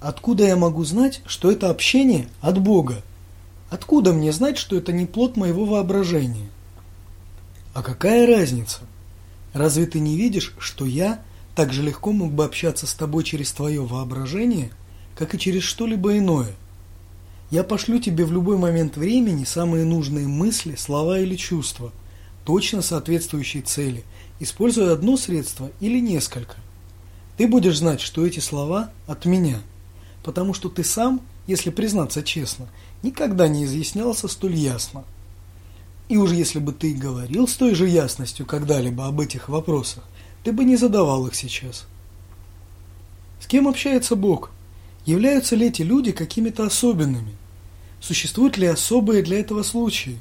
Откуда я могу знать, что это общение от Бога? Откуда мне знать, что это не плод моего воображения? А какая разница? Разве ты не видишь, что я так же легко мог бы общаться с тобой через твое воображение, как и через что-либо иное? Я пошлю тебе в любой момент времени самые нужные мысли, слова или чувства, точно соответствующие цели, используя одно средство или несколько. Ты будешь знать, что эти слова от меня – потому что ты сам, если признаться честно, никогда не изъяснялся столь ясно. И уж если бы ты говорил с той же ясностью когда-либо об этих вопросах, ты бы не задавал их сейчас. С кем общается Бог? Являются ли эти люди какими-то особенными? Существуют ли особые для этого случаи?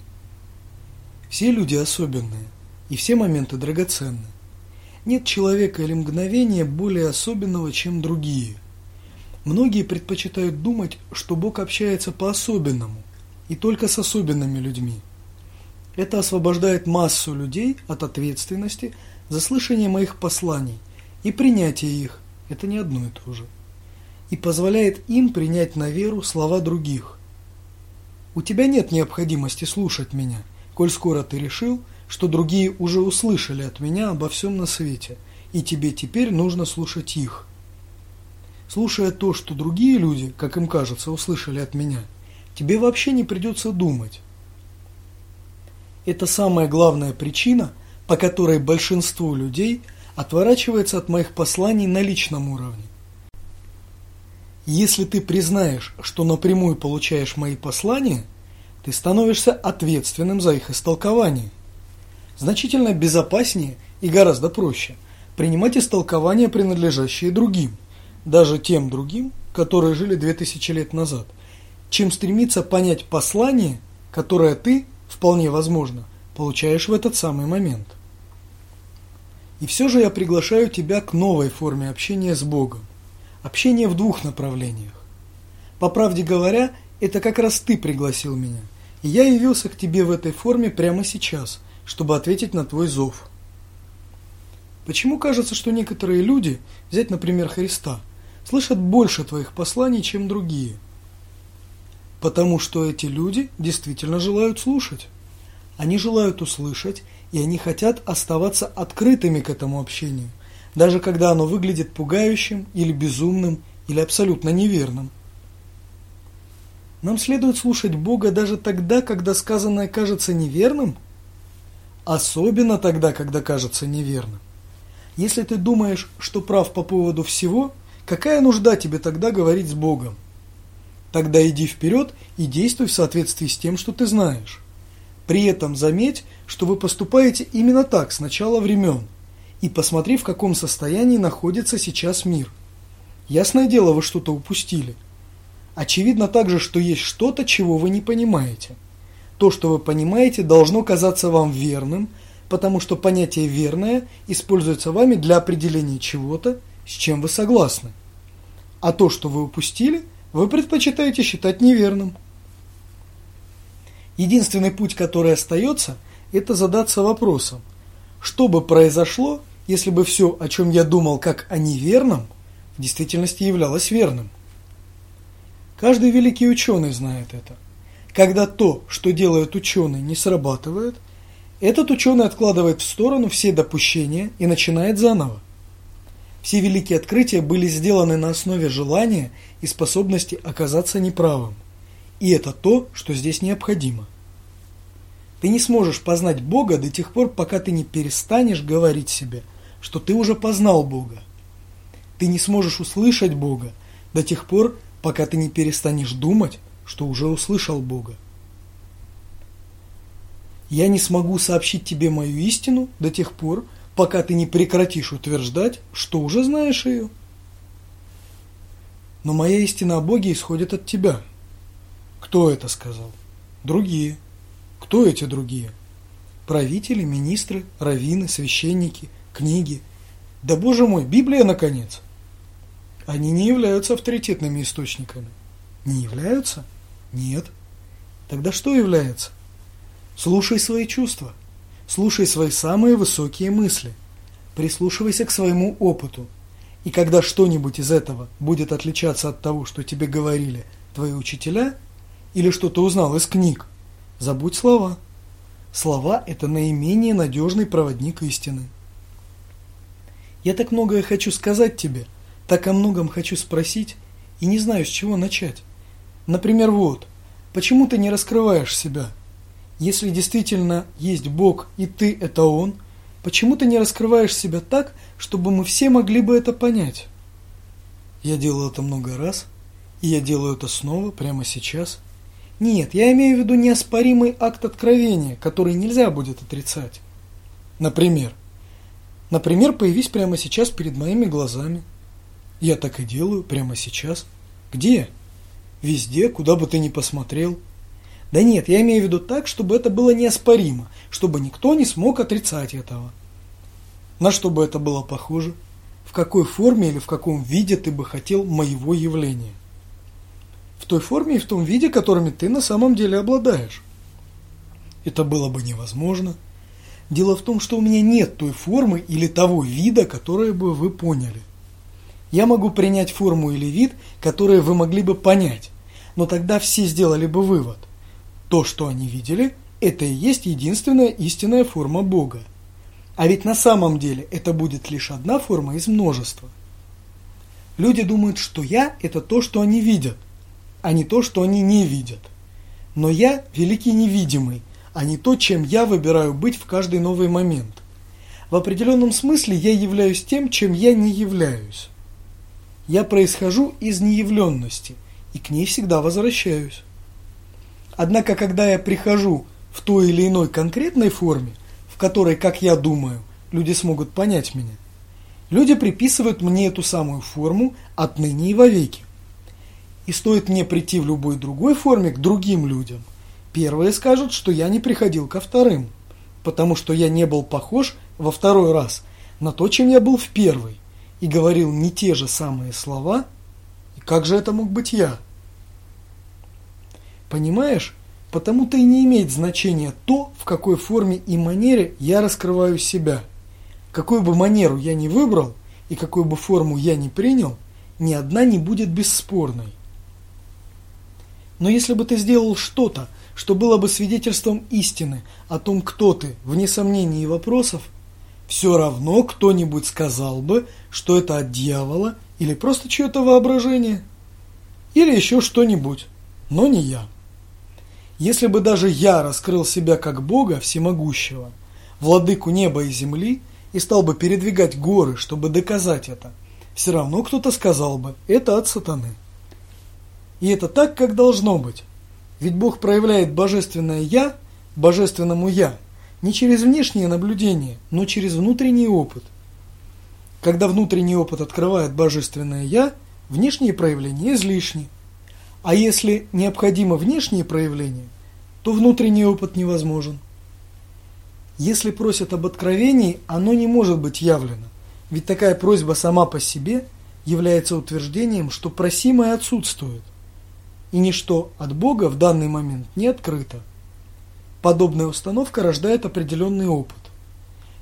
Все люди особенные, и все моменты драгоценны. Нет человека или мгновения более особенного, чем другие – Многие предпочитают думать, что Бог общается по-особенному и только с особенными людьми. Это освобождает массу людей от ответственности за слышание моих посланий и принятие их – это не одно и то же. И позволяет им принять на веру слова других. У тебя нет необходимости слушать меня, коль скоро ты решил, что другие уже услышали от меня обо всем на свете, и тебе теперь нужно слушать их слушая то, что другие люди, как им кажется, услышали от меня, тебе вообще не придется думать. Это самая главная причина, по которой большинство людей отворачивается от моих посланий на личном уровне. Если ты признаешь, что напрямую получаешь мои послания, ты становишься ответственным за их истолкование. Значительно безопаснее и гораздо проще принимать истолкования, принадлежащие другим – даже тем другим, которые жили 2000 лет назад, чем стремиться понять послание, которое ты, вполне возможно, получаешь в этот самый момент. И все же я приглашаю тебя к новой форме общения с Богом. Общение в двух направлениях. По правде говоря, это как раз ты пригласил меня. И я явился к тебе в этой форме прямо сейчас, чтобы ответить на твой зов. Почему кажется, что некоторые люди, взять, например, Христа, слышат больше твоих посланий, чем другие. Потому что эти люди действительно желают слушать. Они желают услышать, и они хотят оставаться открытыми к этому общению, даже когда оно выглядит пугающим или безумным, или абсолютно неверным. Нам следует слушать Бога даже тогда, когда сказанное кажется неверным, особенно тогда, когда кажется неверным. Если ты думаешь, что прав по поводу всего – Какая нужда тебе тогда говорить с Богом? Тогда иди вперед и действуй в соответствии с тем, что ты знаешь. При этом заметь, что вы поступаете именно так с начала времен, и посмотри, в каком состоянии находится сейчас мир. Ясное дело, вы что-то упустили. Очевидно также, что есть что-то, чего вы не понимаете. То, что вы понимаете, должно казаться вам верным, потому что понятие «верное» используется вами для определения чего-то, с чем вы согласны. А то, что вы упустили, вы предпочитаете считать неверным. Единственный путь, который остается, это задаться вопросом, что бы произошло, если бы все, о чем я думал как о неверном, в действительности являлось верным. Каждый великий ученый знает это. Когда то, что делает ученый, не срабатывает, этот ученый откладывает в сторону все допущения и начинает заново. Все великие открытия были сделаны на основе желания и способности оказаться неправым. И это то, что здесь необходимо. Ты не сможешь познать Бога до тех пор, пока ты не перестанешь говорить себе, что ты уже познал Бога. Ты не сможешь услышать Бога до тех пор, пока ты не перестанешь думать, что уже услышал Бога. Я не смогу сообщить тебе мою истину до тех пор, пока ты не прекратишь утверждать, что уже знаешь ее. Но моя истина о Боге исходит от тебя. Кто это сказал? Другие. Кто эти другие? Правители, министры, раввины, священники, книги. Да боже мой, Библия, наконец! Они не являются авторитетными источниками. Не являются? Нет. Тогда что является? Слушай свои чувства. Слушай свои самые высокие мысли. Прислушивайся к своему опыту. И когда что-нибудь из этого будет отличаться от того, что тебе говорили твои учителя, или что ты узнал из книг, забудь слова. Слова – это наименее надежный проводник истины. Я так многое хочу сказать тебе, так о многом хочу спросить, и не знаю, с чего начать. Например, вот, почему ты не раскрываешь себя? Если действительно есть Бог, и ты – это Он, почему ты не раскрываешь себя так, чтобы мы все могли бы это понять? Я делал это много раз, и я делаю это снова, прямо сейчас. Нет, я имею в виду неоспоримый акт откровения, который нельзя будет отрицать. Например – Например, появись прямо сейчас перед моими глазами. Я так и делаю прямо сейчас. Где? Везде, куда бы ты ни посмотрел. Да нет, я имею в виду так, чтобы это было неоспоримо, чтобы никто не смог отрицать этого. На что бы это было похоже? В какой форме или в каком виде ты бы хотел моего явления? В той форме и в том виде, которыми ты на самом деле обладаешь. Это было бы невозможно – Дело в том, что у меня нет той формы или того вида, которое бы вы поняли. Я могу принять форму или вид, которые вы могли бы понять, но тогда все сделали бы вывод. То, что они видели, это и есть единственная истинная форма Бога. А ведь на самом деле это будет лишь одна форма из множества. Люди думают, что я – это то, что они видят, а не то, что они не видят. Но я – великий невидимый, а не то, чем я выбираю быть в каждый новый момент. В определенном смысле я являюсь тем, чем я не являюсь. Я происхожу из неявленности и к ней всегда возвращаюсь. Однако, когда я прихожу в той или иной конкретной форме, в которой, как я думаю, люди смогут понять меня, люди приписывают мне эту самую форму отныне и вовеки. И стоит мне прийти в любой другой форме к другим людям – Первые скажут, что я не приходил ко вторым, потому что я не был похож во второй раз на то, чем я был в первый, и говорил не те же самые слова, и как же это мог быть я? Понимаешь? Потому-то и не имеет значения то, в какой форме и манере я раскрываю себя. Какую бы манеру я ни выбрал, и какую бы форму я ни принял, ни одна не будет бесспорной. Но если бы ты сделал что-то, что было бы свидетельством истины о том, кто ты, вне сомнений и вопросов, все равно кто-нибудь сказал бы, что это от дьявола или просто чье-то воображение. Или еще что-нибудь, но не я. Если бы даже я раскрыл себя как Бога всемогущего, владыку неба и земли, и стал бы передвигать горы, чтобы доказать это, все равно кто-то сказал бы, это от сатаны. И это так, как должно быть. Ведь Бог проявляет божественное «я» божественному «я» не через внешнее наблюдение, но через внутренний опыт. Когда внутренний опыт открывает божественное «я», внешние проявления излишни. А если необходимо внешние проявления, то внутренний опыт невозможен. Если просят об откровении, оно не может быть явлено, ведь такая просьба сама по себе является утверждением, что просимое отсутствует – и ничто от Бога в данный момент не открыто. Подобная установка рождает определенный опыт.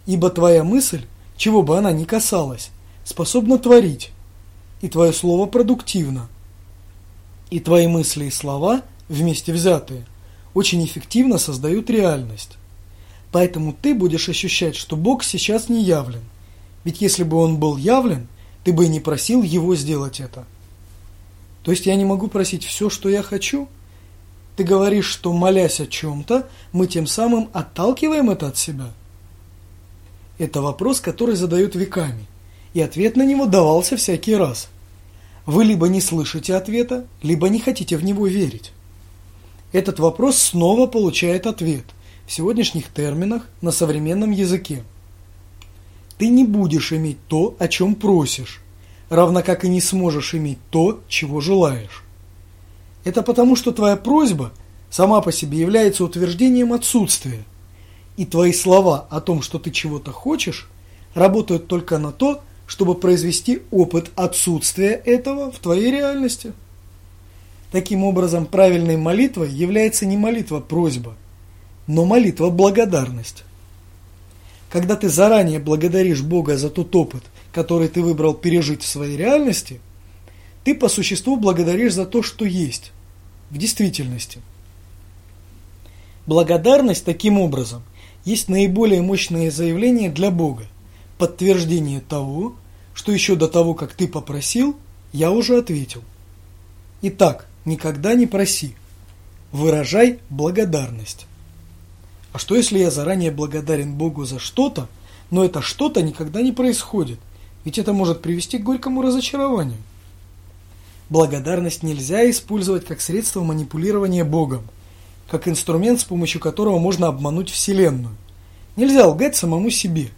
Ибо твоя мысль, чего бы она ни касалась, способна творить, и твое слово продуктивно. И твои мысли и слова, вместе взятые, очень эффективно создают реальность. Поэтому ты будешь ощущать, что Бог сейчас не явлен. Ведь если бы Он был явлен, ты бы и не просил Его сделать это. То есть я не могу просить все, что я хочу? Ты говоришь, что молясь о чем-то, мы тем самым отталкиваем это от себя? Это вопрос, который задают веками, и ответ на него давался всякий раз. Вы либо не слышите ответа, либо не хотите в него верить. Этот вопрос снова получает ответ в сегодняшних терминах на современном языке. Ты не будешь иметь то, о чем просишь, равно как и не сможешь иметь то, чего желаешь. Это потому, что твоя просьба сама по себе является утверждением отсутствия, и твои слова о том, что ты чего-то хочешь, работают только на то, чтобы произвести опыт отсутствия этого в твоей реальности. Таким образом, правильной молитвой является не молитва просьба, но молитва благодарность. Когда ты заранее благодаришь Бога за тот опыт, который ты выбрал пережить в своей реальности, ты по существу благодаришь за то, что есть в действительности. Благодарность таким образом есть наиболее мощное заявление для Бога, подтверждение того, что еще до того, как ты попросил, я уже ответил. Итак, никогда не проси, выражай благодарность. А что если я заранее благодарен Богу за что-то, но это что-то никогда не происходит, ведь это может привести к горькому разочарованию? Благодарность нельзя использовать как средство манипулирования Богом, как инструмент, с помощью которого можно обмануть Вселенную. Нельзя лгать самому себе.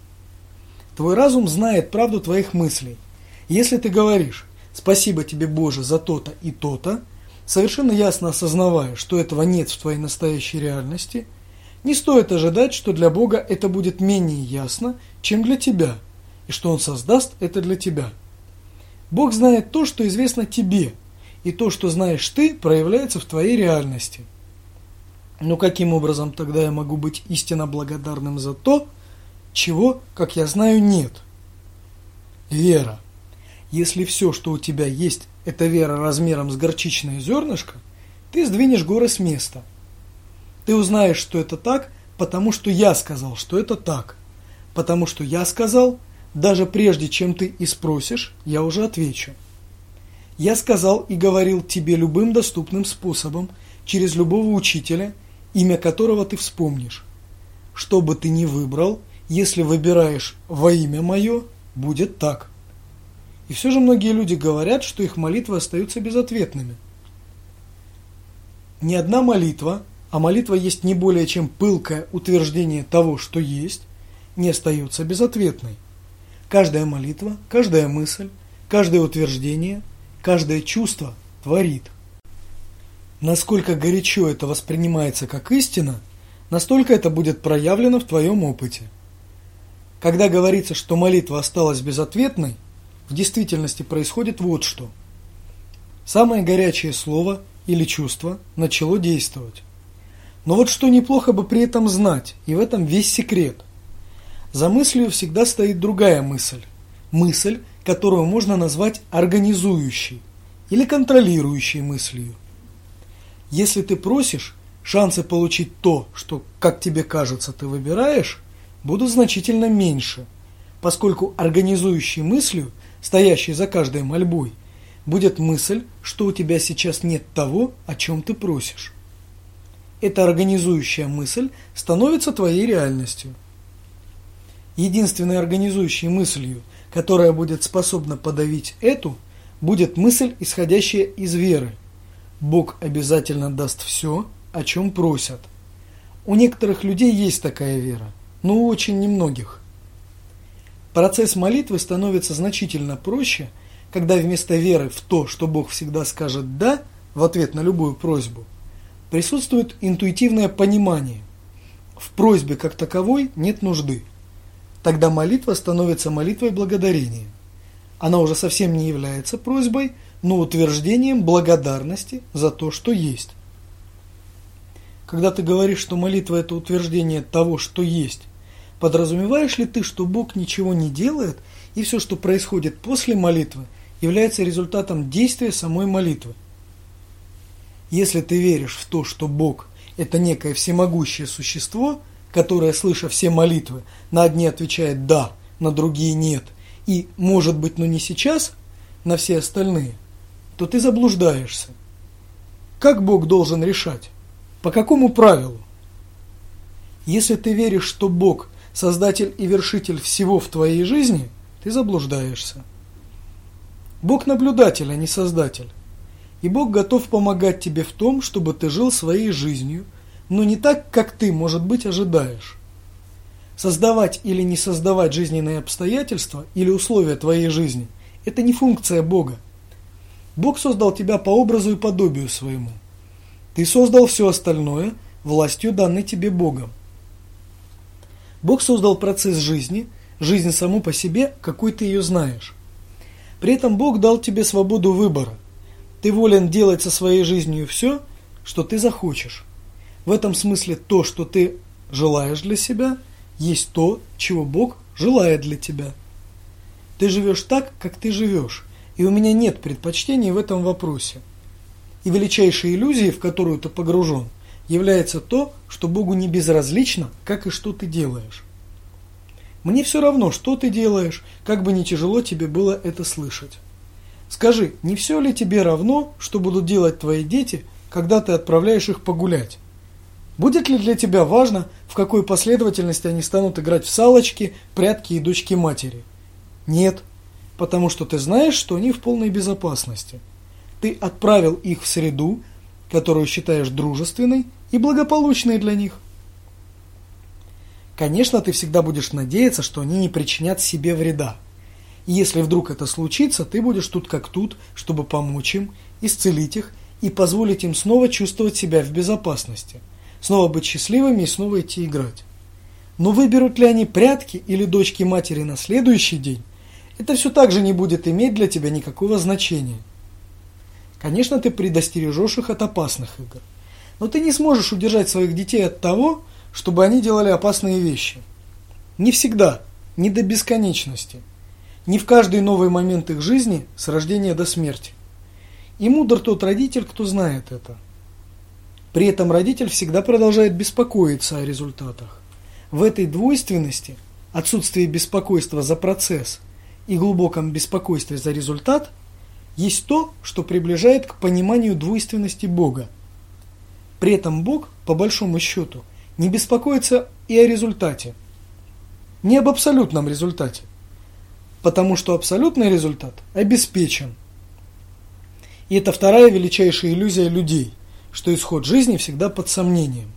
Твой разум знает правду твоих мыслей. Если ты говоришь «Спасибо тебе, Боже, за то-то и то-то», совершенно ясно осознавая, что этого нет в твоей настоящей реальности – не стоит ожидать, что для Бога это будет менее ясно, чем для тебя, и что Он создаст это для тебя. Бог знает то, что известно тебе, и то, что знаешь ты, проявляется в твоей реальности. Но каким образом тогда я могу быть истинно благодарным за то, чего, как я знаю, нет? Вера. Если все, что у тебя есть, это вера размером с горчичное зернышко, ты сдвинешь горы с места – ты узнаешь, что это так, потому что я сказал, что это так. Потому что я сказал, даже прежде чем ты и спросишь, я уже отвечу. Я сказал и говорил тебе любым доступным способом, через любого учителя, имя которого ты вспомнишь. Что бы ты ни выбрал, если выбираешь во имя мое, будет так. И все же многие люди говорят, что их молитвы остаются безответными. Ни одна молитва – а молитва есть не более чем пылкое утверждение того, что есть, не остается безответной. Каждая молитва, каждая мысль, каждое утверждение, каждое чувство творит. Насколько горячо это воспринимается как истина, настолько это будет проявлено в твоем опыте. Когда говорится, что молитва осталась безответной, в действительности происходит вот что. Самое горячее слово или чувство начало действовать. Но вот что неплохо бы при этом знать, и в этом весь секрет. За мыслью всегда стоит другая мысль. Мысль, которую можно назвать организующей или контролирующей мыслью. Если ты просишь, шансы получить то, что, как тебе кажется, ты выбираешь, будут значительно меньше, поскольку организующей мыслью, стоящей за каждой мольбой, будет мысль, что у тебя сейчас нет того, о чем ты просишь эта организующая мысль становится твоей реальностью. Единственной организующей мыслью, которая будет способна подавить эту, будет мысль, исходящая из веры. Бог обязательно даст все, о чем просят. У некоторых людей есть такая вера, но у очень немногих. Процесс молитвы становится значительно проще, когда вместо веры в то, что Бог всегда скажет «да» в ответ на любую просьбу – присутствует интуитивное понимание. В просьбе как таковой нет нужды. Тогда молитва становится молитвой благодарения. Она уже совсем не является просьбой, но утверждением благодарности за то, что есть. Когда ты говоришь, что молитва – это утверждение того, что есть, подразумеваешь ли ты, что Бог ничего не делает, и все, что происходит после молитвы, является результатом действия самой молитвы? Если ты веришь в то, что Бог – это некое всемогущее существо, которое, слыша все молитвы, на одни отвечает «да», на другие «нет», и «может быть, но не сейчас», на все остальные, то ты заблуждаешься. Как Бог должен решать? По какому правилу? Если ты веришь, что Бог – создатель и вершитель всего в твоей жизни, ты заблуждаешься. Бог наблюдатель, а не создатель. И Бог готов помогать тебе в том, чтобы ты жил своей жизнью, но не так, как ты, может быть, ожидаешь. Создавать или не создавать жизненные обстоятельства или условия твоей жизни – это не функция Бога. Бог создал тебя по образу и подобию своему. Ты создал все остальное властью, данной тебе Богом. Бог создал процесс жизни, жизнь саму по себе, какой ты ее знаешь. При этом Бог дал тебе свободу выбора – ты волен делать со своей жизнью все, что ты захочешь. В этом смысле то, что ты желаешь для себя, есть то, чего Бог желает для тебя. Ты живешь так, как ты живешь, и у меня нет предпочтений в этом вопросе. И величайшей иллюзией, в которую ты погружен, является то, что Богу не безразлично, как и что ты делаешь. Мне все равно, что ты делаешь, как бы не тяжело тебе было это слышать. Скажи, не все ли тебе равно, что будут делать твои дети, когда ты отправляешь их погулять? Будет ли для тебя важно, в какой последовательности они станут играть в салочки, прятки и дочки матери? Нет, потому что ты знаешь, что они в полной безопасности. Ты отправил их в среду, которую считаешь дружественной и благополучной для них. Конечно, ты всегда будешь надеяться, что они не причинят себе вреда. И если вдруг это случится, ты будешь тут как тут, чтобы помочь им, исцелить их и позволить им снова чувствовать себя в безопасности, снова быть счастливыми и снова идти играть. Но выберут ли они прятки или дочки матери на следующий день, это все так же не будет иметь для тебя никакого значения. Конечно, ты предостережешь их от опасных игр, но ты не сможешь удержать своих детей от того, чтобы они делали опасные вещи. Не всегда, не до бесконечности, не в каждый новый момент их жизни с рождения до смерти. И мудр тот родитель, кто знает это. При этом родитель всегда продолжает беспокоиться о результатах. В этой двойственности, отсутствии беспокойства за процесс и глубоком беспокойстве за результат, есть то, что приближает к пониманию двойственности Бога. При этом Бог, по большому счету, не беспокоиться и о результате. Не об абсолютном результате. Потому что абсолютный результат обеспечен. И это вторая величайшая иллюзия людей, что исход жизни всегда под сомнением.